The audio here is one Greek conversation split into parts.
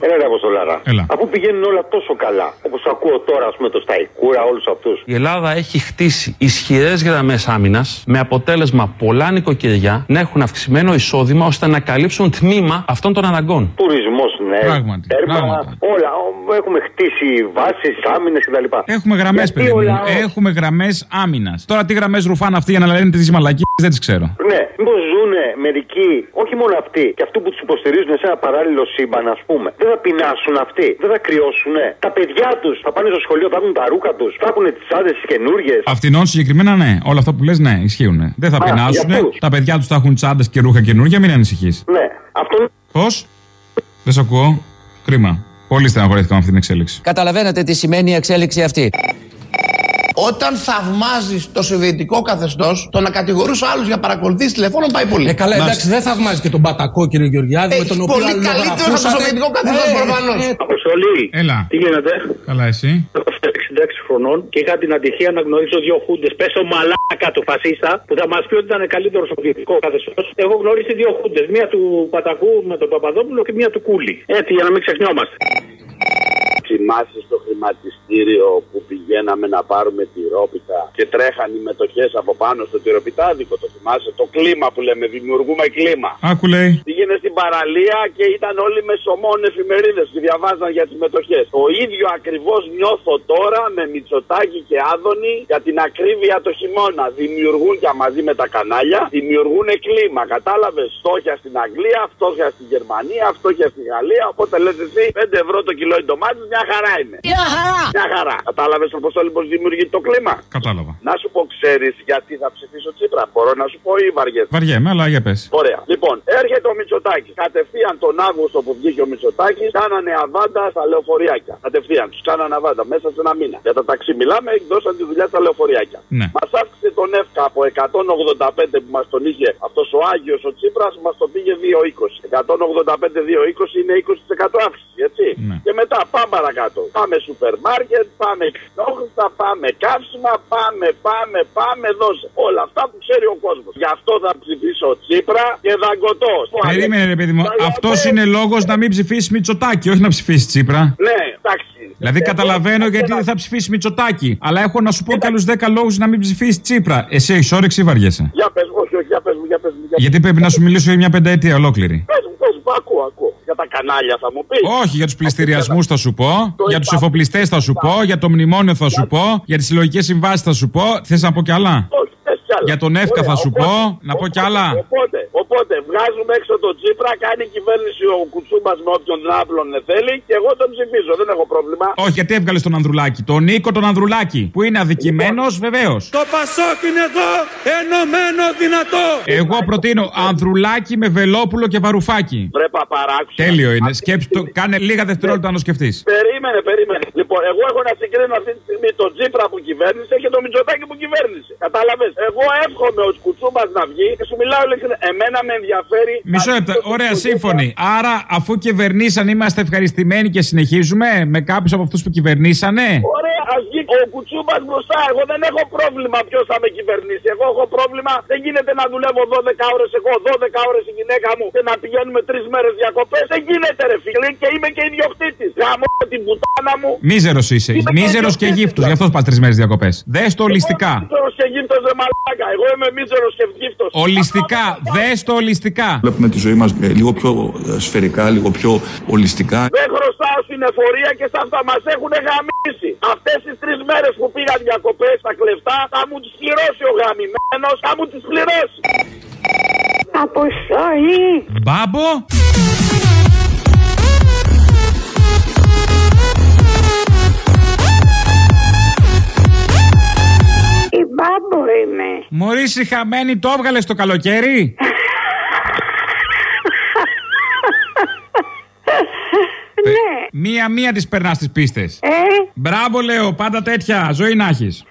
Έλα, ρε Αποστολάρα. Έλα. Αφού πηγαίνουν όλα τόσο καλά, όπως ακούω τώρα, ας πούμε, το Σταϊκούρα, όλους αυτούς. Η Ελλάδα έχει χτίσει ισχυρές γραμμές άμυνας με αποτέλεσμα πολλά νοικοκυριά να έχουν αυξημένο εισόδημα ώστε να καλύψουν τμήμα αυτών των αναγκών. Τουρισμός, ναι. Πράγματι, Τέρμα, πράγματα. όλα. Ο- Έχουμε χτίσει βάσεις, άμυνε κτλ. Έχουμε γραμμές, Γιατί παιδί ο μου. λαός- Έχουμε γραμμές άμυνας. Τώρα τι γραμμές ρουφάνε αυτοί για να λένε τι μαλακίε δεν τις ξέρω. Ναι, μήπως ζουνε μερικοί, όχι μόνο αυτοί, και αυτοί που τους υποστηρίζουν σε ένα παράλληλο σύμπαν, ας πούμε. Δεν θα πεινάσουν αυτοί, δεν θα κρυώσουνε. Τα παιδιά τους θα πάνε στο σχολείο, θα έχουν τα ρούχα τους, θα έχουν τις άντρε τις καινούριε. Αυτινών συγκεκριμένα ναι. Όλα αυτά που λες ναι, ισχύουν. Δεν θα Α, πεινάσουν. για αυτούς. Τα παιδιά τους θα έχουν τσάντε και ρούχα καινούργια, μην ανησυχείς. Ναι, αυτό Πώς; Δεν σε ακούω. Κρίμα. Πολύ στεναχωρήθηκα με αυτή την εξέλιξη. Καταλαβαίνετε τι σημαίνει η εξέλιξη αυτή. Όταν θαυμάζεις το σοβιετικό καθεστώς, το να κατηγορούσε άλλους για παρακολουθήσεις τηλεφώνων πάει πολύ. Ε, καλά, εντάξει, δεν θαυμάζει και τον Πατακό, κύριε Γεωργιάδη, με Έχεις τον οποίο πολύ καλύτερο από το σοβιετικό καθεστώς, προφανώς. Αποστολή. Έλα. Τι γίνεται, Καλά, εσύ. Έχω 66 χρονών και είχα την ατυχία να γνωρίσω δύο χούντες. Πέσω μαλάκα του φασίστα που θα μας πει ότι ήταν καλύτερο σοβιετικό καθεστώς. Έχω γνωρίσει δύο χούντες. Μία του Πατακού με τον Παπαδόπουλο και μία του Κούλι. Έτσι, για να μην ξεχνιόμαστε. Θυμάσαι στο χρηματιστήριο που πηγαίναμε να πάρουμε τη ρόπιτα και τρέχαν οι μετοχές από πάνω στο τυροπιτάδικο. Το θυμάσαι, το κλίμα που λέμε, δημιουργούμε κλίμα. Άκου λέει. Πήγαινε στην παραλία και ήταν όλοι με σωμών εφημερίδες που διαβάζαν για τις μετοχές. Το ίδιο ακριβώς νιώθω τώρα με Μητσοτάκη και Άδωνη για την ακρίβεια το χειμώνα. Δημιουργούν και μαζί με τα κανάλια, δημιουργούν κλίμα. Κατάλαβες, φτώχεια στην Αγγλία, φτώχεια στη Γερμανία, φτώχεια στη Γαλλία. Οπότε λες εσύ 5 ευρώ το κιλό η ντομάτη, μια χαρά είναι. Μια χαρά! Μια χαρά. Κατάλαβες όπω όλοι πώ δημιουργεί το κλίμα. Κατάλαβα. Να σου πω, ξέρεις γιατί θα ψηφίσω Τσίπρα; Μπορώ να σου πω ή βαριέσαι; Βαριέμαι, αλλά για πες. Ωραία. Λοιπόν, έρχεται ο Μητσοτάκης. Κατευθείαν τον Αύγουστο που βγήκε ο Μητσοτάκης, κάνανε αβάντα στα λεωφοριάκια. Κατευθείαν τους κάνανε αβάντα μέσα σε ένα μήνα. Για τα ταξί μιλάμε, εκδώσαν τη δουλειά στα λεωφοριάκια. Ναι. Μας αύξησε τον ΕΦΚΑ από 185 που μας τον είχε αυτός ο Άγιος ο Τσίπρας, μας τον πήγε 2,20. 185-2,20 είναι 20% αύξηση, έτσι. Ναι. Και μετά πάμε παρακάτω. Πάμε σούπερ μάρκετ, πάμε κοινόχρηστα, πάμε καύσιμα, πάμε, πάμε, πάμε, δώσε. Όλα αυτά που ξέρει ο κόσμος. Γι' αυτό θα ψηφίσω Τσίπρα και δαγκωτός. Περίμενε, ρε παιδί μου. Αυτός είναι λόγος να μην ψηφίσει Μητσοτάκη, όχι να ψηφίσει Τσίπρα. Ναι, εντάξει. Δηλαδή Εγώ καταλαβαίνω δεν γιατί θα- δεν θα ψηφίσει Μητσοτάκη. Αλλά έχω να σου πω και άλλους 10 λόγους να μην ψηφίσει Τσίπρα. Εσύ έχεις όρεξη ή βαριέσαι. Για πες μου, όχι, όχι, για πες μου, για πες μου. Για... Γιατί πρέπει να σου μιλήσω για μια πενταετία ολόκληρη. Πες μου, πες μου, ακούω, ακούω. Για τα κανάλια θα μου πεις. Όχι, για τους πληστηριασμούς θα σου πω, Το για τους είπα. εφοπλιστές θα σου πω, για το μνημόνιο θα σου πω, για τις συλλογικές συμβάσεις θα σου πω. Θες να πω κι άλλα; Όχι, πες κι άλλα. Για τον Εύκα Ωραία, θα σου οπότε- πω, να πω κι άλλα; Οπότε, οπότε, βγάζουμε έξω τον Τσίπρα, κάνει κυβέρνηση ο Κουτσούμπας με όποιον άπλων θέλει και εγώ τον ψηφίζω, δεν έχω πρόβλημα. Όχι, γιατί έβγαλες τον Ανδρουλάκη. Τον Νίκο τον Ανδρουλάκη. Που είναι αδικημένος, βεβαίως. Το Πασόκ είναι εδώ, ενωμένο, δυνατό. Εγώ προτείνω Ανδρουλάκη με Βελόπουλο και Βαρουφάκη. Βρε παπαράξου. Τέλειο είναι. Σκέψου το. Κάνε λίγα δευτερόλεπτα να το σκεφτείς. Περίμενε, περίμενε. Λοιπόν, εγώ έχω να συγκρίνω αυτή τη στιγμή τον Τσίπρα που κυβέρνησε και τον Μητσοτάκη που κυβέρνησε. Κατάλαβες; Εγώ εύχομαι ο Κουτσούμπας να βγει και σου μιλάω ειλικρινά. Εμένα με ενδιαφέρει. Μισό λεπτό. Ωραία, σύμφωνοι. Άρα, αφού κυβερνήσαν, είμαστε ευχαριστημένοι και συνεχίζουμε με κάποιους από αυτούς που κυβερνήσανε. Ωραία, ας βγει ο Κουτσούμπας μπροστά. Εγώ δεν έχω πρόβλημα ποιος θα με κυβερνήσει. Εγώ έχω πρόβλημα. Δεν γίνεται να δουλεύω 12 ώρες εγώ, 12 ώρες η γυναίκα μου και να πηγαίνουμε 3 μέρες διακοπές. Δεν γίνεται, ρε φίλε, και είμαι και ιδιοκτήτης. Γαμώ την πουτάνα μου. Μίζερος είσαι. Είμαι Μίζερος και ιδιοκτήτης, γύφτος. δηλαδή. Γι' αυτός πας τρεις μέρες διακοπές. Δες το ολιστικά. Μίζερος και γύφτος ρε μαλάκα. Εγώ είμαι μίζερος και γύφτος. Ολιστικά. Δες το ολιστικά. Βλέπουμε τη ζωή μας ε, λίγο πιο ε, σφαιρικά, λίγο πιο ολιστικά. Δεν χρωστάω στην εφορία και σε αυτά μας έχουν γαμίσει. Αυτές τις τρεις μέρες που πήγαν διακοπέ στα κλεφτά θα μου τις πληρώσει ο γαμημένος, θα μου τις πληρώσει. Αποστολή. Μπάμπο. Είμαι. Μωρή χαμένη το έβγαλες το καλοκαίρι; Ναι. Μία-μία τις περνάς τι πίστες. Ε, Μπράβο, λέω, πάντα τέτοια. Ζωή να έχεις.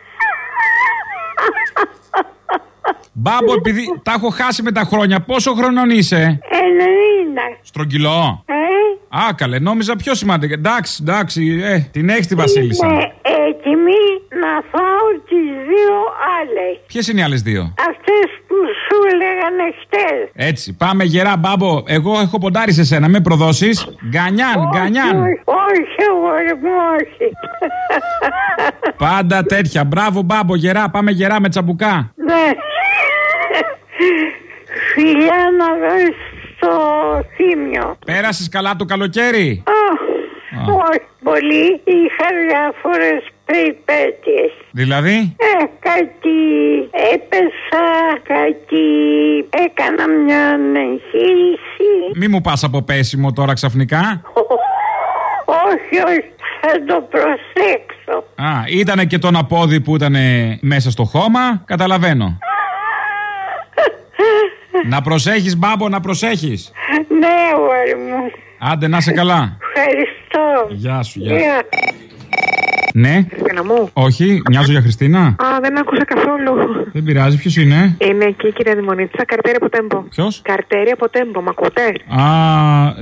Μπάμπο, επειδή τα έχω χάσει με τα χρόνια, πόσο χρονών είσαι; 90. Στρογγυλό. Ε, Α, καλέ, νόμιζα πιο σημαντικό. Εντάξει, εντάξει, ε, την έχεις τη Βασίλισσα. είμαι έτοιμη να φάω τις δύο άλλες. Ποιες είναι οι άλλες δύο; Αυτές που σου λέγανε χτες. Έτσι, πάμε γερά, μπάμπο. Εγώ έχω ποντάρει σε σένα, με προδώσεις. Γκανιάν, γκανιάν. Όχι, όχι, αγόρι μου, όχι. Πάντα τέτοια. Μπράβο, μπάμπο, γερά. Πάμε γερά με τσαμπουκά. Ναι. Φιλιά να δώσεις στο θύμιο. Πέρασες καλά το καλοκαίρι; Α, όχι πολύ. Είχα διάφορες περιπέτειες. Δηλαδή, Ε, κάτι έπεσα, κάτι έκανα μια εγχείρηση. μη μου πας από πέσιμο τώρα ξαφνικά. Όχι, όχι, θα το προσέξω. Α, ήτανε και τον απόδι που ήταν μέσα στο χώμα. Καταλαβαίνω. να προσέχεις μπάμπο, να προσέχεις. Ναι, αγόρι μου. Άντε να σε καλά. Ευχαριστώ. Γεια σου, γεια. Γεια. Ναι, Χριστίνα μου. όχι, μοιάζω για Χριστίνα. Α, δεν άκουσα καθόλου. Δεν πειράζει, ποιος είναι; Είναι εκεί, κυρία Δημονίτσα, καρτέρι από τέμπο. Ποιος; Καρτέρι από τέμπο, μ' ακούτε; Α,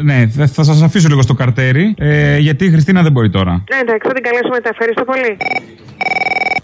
ναι, θα- θα σας αφήσω λίγο στο καρτέρι. Ε, γιατί η Χριστίνα δεν μπορεί τώρα. Ναι, εντάξει, θα την καλέσω μετά. Ευχαριστώ πολύ.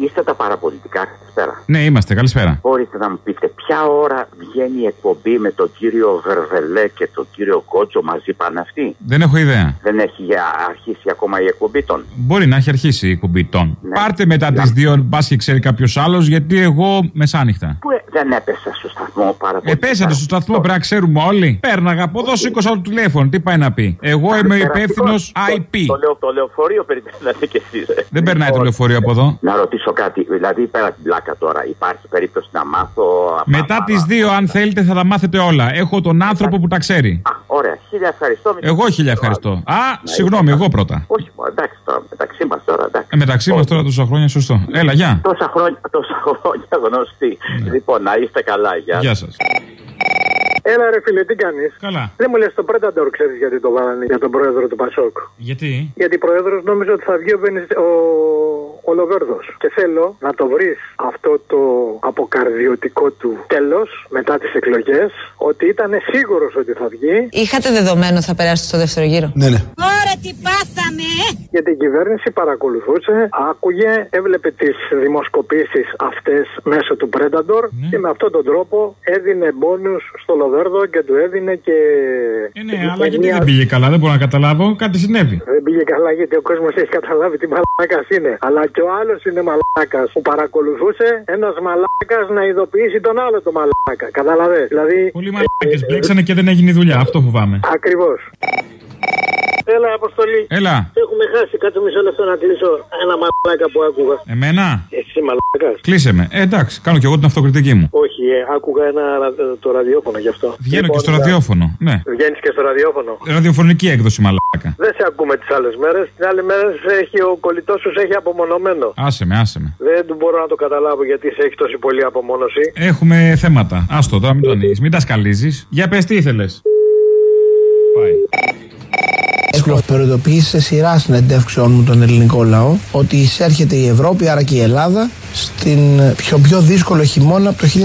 Είστε τα παραπολιτικά, καλησπέρα. Ναι, είμαστε, καλησπέρα. Μπορείτε να μου πείτε ποια ώρα βγαίνει η εκπομπή με τον κύριο Βερβελέ και τον κύριο Κότσο μαζί πάνε αυτοί; Δεν έχω ιδέα. Δεν έχει για αρχίσει ακόμα η εκπομπή των; Μπορεί να έχει αρχίσει η κουμπί των. Ναι. Πάρτε μετά τις δύο, μπα και ξέρει κάποιος άλλος, γιατί εγώ μεσάνυχτα. Που ε, δεν έπεσα στο σταθμό πάρα πολύ. Επέσατε στο σταθμό, πρέπει να ξέρουμε όλοι. Πέρναγα από εδώ, σήκωσα το τηλέφωνο. Τι πάει να πει; Εγώ είμαι υπεύθυνος IP. Το, λεω, το λεωφορείο περιμένατε κι εσείς. Ε. Δεν περνάει το λεωφορείο από εδώ. Να ρωτήσω κάτι, δηλαδή πέρα από την πλάκα τώρα, υπάρχει περίπτωση να μάθω. Μετά τις δύο, αν θέλετε, θα τα μάθετε όλα. Έχω τον άνθρωπο που τα ξέρει. Α, ωραία, χίλια ευχαριστώ. Εγώ χίλια ευχαριστώ. Α, συγγνώμη, εγώ πρώτα. Όχι, μόνο, εντάξει τώρα, μεταξύ μας τώρα, εντάξει. Ε, μεταξύ μας τώρα τόσα χρόνια, σωστό. Έλα, γεια. Τόσα χρόνια, τόσα χρόνια γνωστή. Λοιπόν, να είστε καλά, γεια. Γεια σας. Έλα ρε φίλε, τι κάνεις; Καλά. Δεν μου λες το Predator, ξέρεις γιατί το βάλανε για τον πρόεδρο του Πασόκ; Γιατί; Γιατί πρόεδρος νόμιζε ότι θα βγει ο, Βενιζ- ο, ο Λοβέρδο. Και θέλω να το βρεις αυτό το αποκαρδιωτικό του τέλος μετά τις εκλογές, ότι ήταν σίγουρος ότι θα βγει. Είχατε δεδομένο ότι θα περάσετε στο δεύτερο γύρο; Ναι, ναι. Ωραία, τι πάθαμε! Γιατί η κυβέρνηση παρακολουθούσε, άκουγε, έβλεπε τις δημοσκοπήσεις αυτές μέσω του Predator και με αυτόν τον τρόπο έδινε μπόνους στο Λοβέρδο και του έδινε και. Ε, ναι, αλλά γιατί δεν πήγε καλά, δεν μπορώ να καταλάβω. Κάτι συνέβη. Δεν πήγε καλά γιατί ο κόσμος έχει καταλάβει τι μαλάκας είναι. Αλλά και ο άλλος είναι μαλάκας που παρακολουθούσε ένας μαλάκας να ειδοποιήσει τον άλλο το μαλάκα. Καταλαβέ. Δηλαδή. Πολλοί μαλάκες μπλέξανε και δεν έγινε η δουλειά. Αυτό φοβάμαι. Ακριβώς. Έλα, αποστολή. Έλα. Έχουμε χάσει. Κάτσε μισό λεπτό να κλείσω ένα μαλάκα που άκουγα. Εμένα; Εσύ μαλάκας. Κλείσε με. Ε, εντάξει, κάνω κι εγώ την αυτοκριτική μου. Όχι, ε, άκουγα ένα ρα- το ραδιόφωνο γι' αυτό. Βγαίνω και στο Λοιπόν, ραδιόφωνο. Ναι. Βγαίνεις και στο ραδιόφωνο. Ραδιοφωνική έκδοση μαλάκα. Δεν σε ακούμε τις άλλες μέρες. Την άλλη μέρα σε έχει ο κολλητός σου σε έχει απομονωμένο. Άσε με, άσε με. Δεν του μπορώ να το καταλάβω γιατί σε έχει τόση πολύ απομόνωση. Έχουμε θέματα. Άστο τώρα, μην το ανοίγεις. Μην τα σκαλίζεις. Για πες, τι ήθελες. Προειδοποιήσει σε σειρά συνεντεύξεων μου τον ελληνικό λαό ότι εισέρχεται η Ευρώπη, άρα και η Ελλάδα, στην πιο πιο δύσκολο χειμώνα από το 1942.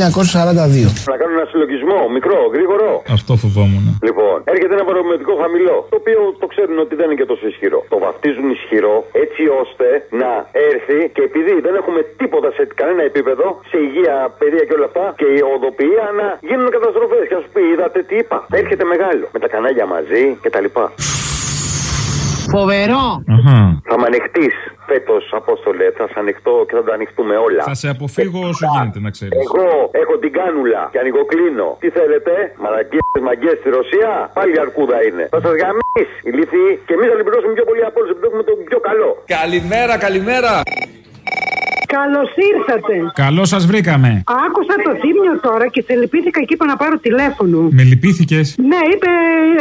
Να κάνω ένα συλλογισμό, μικρό, γρήγορο. Αυτό φοβόμουν. Λοιπόν, έρχεται ένα παρομοιωτικό χαμηλό, το οποίο το ξέρουν ότι δεν είναι και τόσο ισχυρό. Το βαφτίζουν ισχυρό έτσι ώστε να έρθει και επειδή δεν έχουμε τίποτα σε κανένα επίπεδο, σε υγεία, παιδεία και όλα αυτά, και η οδοποιία να γίνουν καταστροφές. Και α σου πει, είδατε τι είπα. Έρχεται μεγάλο, με τα κανάλια μαζί κτλ. Φοβερό! Θα με ανοιχτείς φέτος, Απόστολε. Θα σε ανοιχτώ και θα τα ανοιχτούμε όλα. Θα σε αποφύγω όσο γίνεται να ξέρεις. Εγώ έχω την κάνουλα και ανοιγοκλίνω. Τι θέλετε, μαλακίε μαγκές στη Ρωσία, πάλι αρκούδα είναι. Θα σας γαμίσει η λύθη και εμείς θα την πληρώσουμε πιο πολύ από όλους επειδή έχουμε το πιο καλό. Καλημέρα, καλημέρα. Καλώς ήρθατε. Καλό σας βρήκαμε. Άκουσα το θύμιο τώρα και σε λυπήθηκα και είπα να πάρω τηλέφωνο. Με λυπήθηκες; Ναι, είπε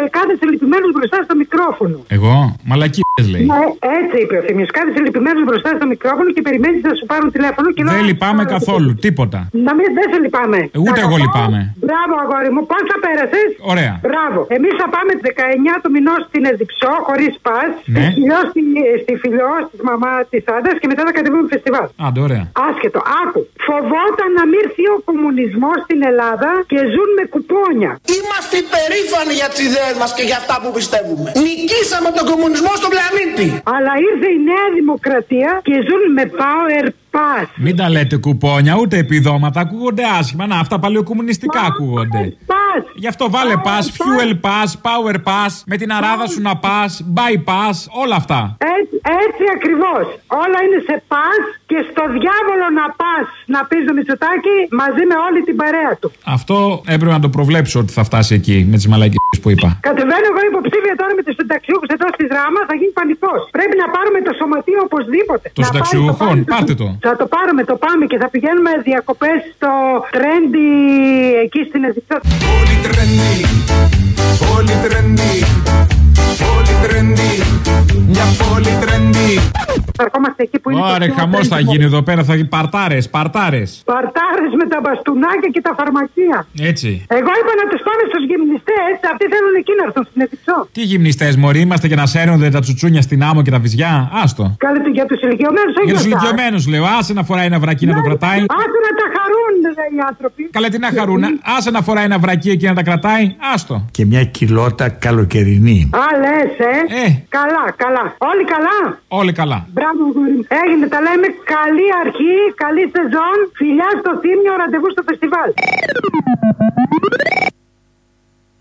κάθεσαι λυπημένος μπροστά στο μικρόφωνο. Εγώ, μαλακίε λέει. Ναι, έτσι είπε ο Θήμιος. Κάθεσαι λυπημένο μπροστά στο μικρόφωνο και περιμένεις να σου πάρουν τηλέφωνο. Και Δεν λέω, λυπάμαι «Α, καθόλου, τίποτα. Να μην δεν σε λυπάμαι. Ε, Ούτε εγώ λυπάμαι. Μπράβο, αγόρι μου. Πώς θα πέρασες; Ωραία. Μπράβο. Εμείς θα πάμε τι 19 του μηνός στην Εδιψό, χωρίς πας. Ναι. Στη, φιλιό, στη, στη φιλιό τη μαμά της άντρας και μετά θα κατεβούμε φεστιβάλ. Άντε, ωραία. Άσχετο, άκου. Φοβόταν να μην έρθει ο κομμουνισμός στην Ελλάδα και ζουν με κουπόνια. Είμαστε υπερήφανοι για τι ιδέε μας και για αυτά που πιστεύουμε. Νικήσαμε τον κομμουνισμό στον πλανήτη. Αλλά ήρθε η Νέα Δημοκρατία και ζουν με Power Πας. Μην τα λέτε κουπόνια, ούτε επιδόματα. Ακούγονται άσχημα. Να, αυτά παλαιοκομμουνιστικά ακούγονται. Πας. Γι' αυτό βάλε pass, fuel pass, power pass, με την αράδα σου να πας, bypass, όλα αυτά. Έτσι, έτσι ακριβώς. Όλα είναι σε πας και στο διάβολο να πας να πεις το Μητσοτάκι μαζί με όλη την παρέα του. Αυτό έπρεπε να το προβλέψω ότι θα φτάσει εκεί με τις μαλακίες που είπα. Κατεβαίνω εγώ υποψήφια τώρα με τους συνταξιούχους εδώ στη δράμα, θα γίνει πανικός. Πρέπει να πάρουμε το σωματείο οπωσδήποτε. Των Να πάρει συνταξιούχων, το πάρτε το. Θα το πάρουμε, το πάμε και θα πηγαίνουμε διακοπές στο τρέντι εκεί στην Εζητό. Πολύ τρέντι, πολύ τρέντι, πολύ τρέντι, μια πολύ τρέντι. Θα ερχόμαστε εκεί που είναι. το Ωραία, πιο χαμός θα τρέντιμο. γίνει εδώ πέρα, θα γίνει παρτάρες, παρτάρες. Παρτάρες με τα μπαστούνάκια και τα φαρμακεία. Έτσι. Εγώ είπα να τους πάμε στους γυμνιστές, αυτοί θέλουν εκεί να έρθουν στην Εζητό. Τι γυμνιστές, Μωρή, είμαστε για να σέρνονται τα τσουτσούνια στην άμμο και τα βυζιά. Άστο. Κάλε του για τους ηλικιωμένους, όχι Για τους αυτά. ηλικιωμένους λέω, άσε να φοράει ένα βρακί να το κρατάει. Άσε να τα χαρούν ρε, οι άνθρωποι. Καλά, τι να χαρούν, άσε να φοράει ένα βρακί εκεί να τα κρατάει. Άστο. Και μια κοιλότα καλοκαιρινή. Α, λες, ε; Καλά, καλά. Όλοι καλά; Όλοι καλά. Μπράβο, γούρι μου. Έγινε, τα λέμε. Καλή αρχή, καλή σεζόν. Φιλιά στο θύμιο, ραντεβού στο φεστιβάλ.